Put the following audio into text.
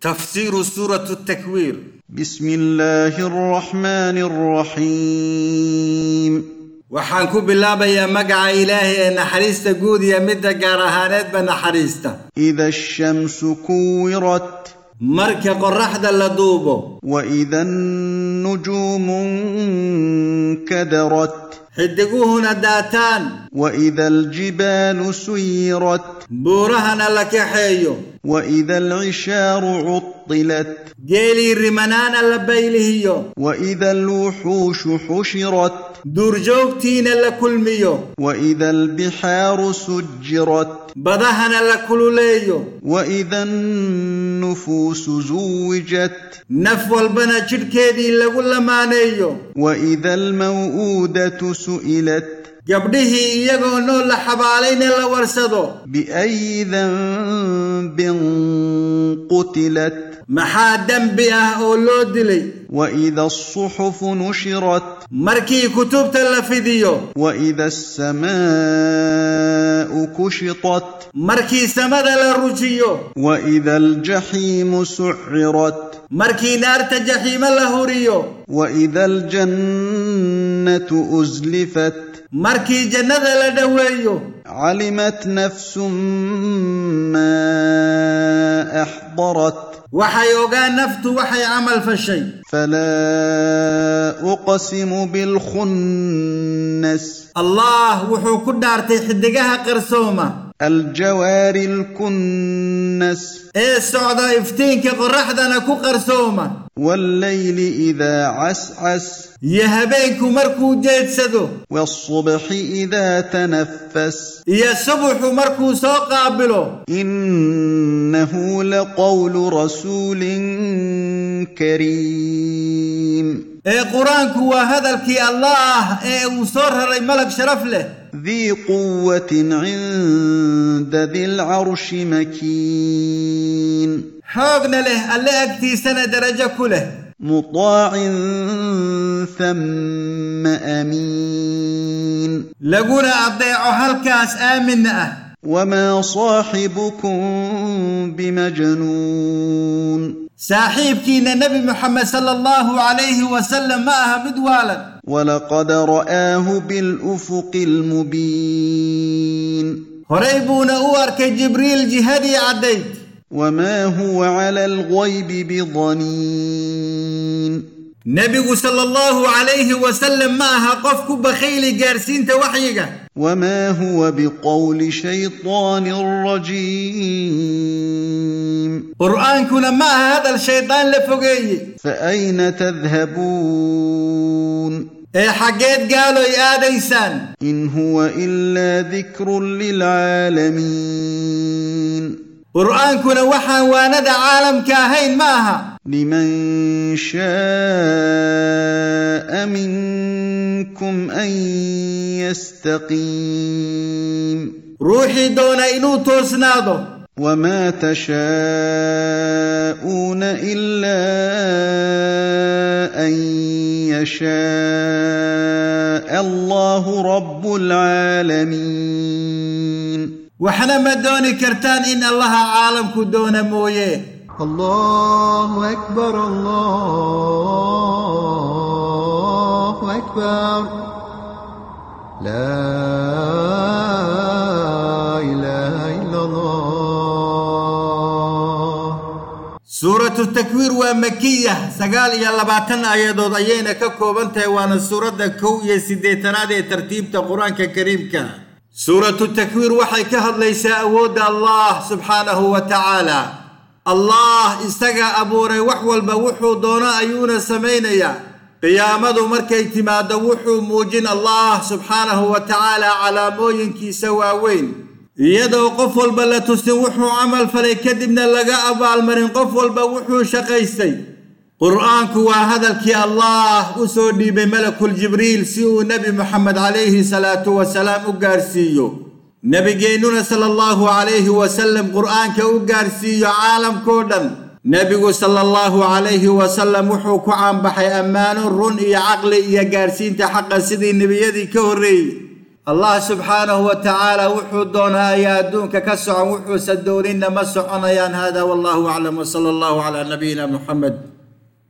تفسير سورة التكوير. بسم الله الرحمن الرحيم. وحانكو بالله بيا مقع إلهي أن حريست قود يا مدى قارهانات بنحريست. إذا الشمس كورت مرك قرح دلدوب وإذا النجوم كدرت هنا داتان. وإذا الجبال سيرت بورهن لك حيو. وإذا العشار عطلت جيلي رمانان اللبيل وإذا الوحوش حشرت دور جوكتين لكل ميو وإذا البحار سجرت بدهن لكل ليو وإذا النفوس زوجت نفو البنا جركيدي لكل ما نيو وإذا الموؤودة سئلت gabdhihii iyagoo nool la xabaalayna la warsado بأي ذنب قتلت maxaa dembi ah oo loo dilay وإذا الصحف نشرت markii kutubta la fidiyo وإذا السماء كشطت markii samada la rujiyo وإذا الجحيم سعرت markii naarta jaxiimo la huriyo وإذا الجنة أزلفت markii jannada la dhaweeyo calimat nafsun maa axdarat waxay ogaan naftu waxay camal fashay. Falaa uqsimu bilkhunnas allah wuxuu ku dhaartay xidigaha qarsooma. Aljawaari lkunnas ee socda iftiinka qoraxdana ku qarsooma. والليل إذا عسعس. يهبيك مركو جيد سدو. والصبح إذا تنفس. يصبح مركو سوق عبلو. إنه لقول رسول كريم. اي قران وهذا هذاك الله اي وصره ري ملك شرف له ذي قوة عند ذي العرش مكين حقنا له اللي اكتي سنة درجة كله مطاع ثم أمين لقونا أضيع هالكاس آمنا وما صاحبكم بمجنون۔ ساحيبتي النبي محمد صلى الله عليه وسلم ماها مدوالا. ولقد رآه بالأفق المبين. هريبون أورك كجبريل جهدي عديد. وما هو على الغيب بضنين. نبيه صلى الله عليه وسلم معها قفك بخيل جارسين توحيقه وما هو بقول شيطان الرجيم. قرآن كنا ما هذا الشيطان لفقي فأين تذهبون؟ اي حقيت قالوا يا ديسان إن هو إلا ذكر للعالمين. قرآن كنا وحا وندى عالم كاهين معها لمن شاء منكم أن يستقيم. روحي دون إنو توسنادو. وما تشاءون إلا أن يشاء الله رب العالمين. وحنا ما دوني كرتان إن الله عالم كدون مويه. الله أكبر الله أكبر. لا إله إلا الله. سورة التكوير ومكية سقال يلا باتن آيات وضيينة كوكو بنتي وأنا سورة كو يسدي تنادي ترتيب القرآن الكريم سورة التكوير وحي كهض ليس أود الله سبحانه وتعالى. Allah isagaa abuuray wax walba wuxuu doono ayuuna samaynayaa. Qiyaamadu markay timaaddo wuxuu muujin allah subxaanahu wa tacaala calaamooyinkiisa waaweyn. Iyadoo qof walba la tusin wuxuu camal falay kadibna laga abaalmarin qof walba wuxuu shaqaystay. Qur'aanku waa hadalkii allah u soo dhiibay malakul jibriil si uu nebi moxamed calayhi salaatu wasalaam u gaarsiiyo نبيجينونا صلى الله عليه وسلم قرآن كأوجارسي عالم كودن نبي صلى الله عليه وسلم وحوك عن بحي أمان الرن يعقل يجارسين تحق سدي النبي يدي كوري. الله سبحانه وتعالى وحدنا يا دون ككسع وحسد دورنا مسعنا هذا والله أعلم. صلى الله على نبينا محمد.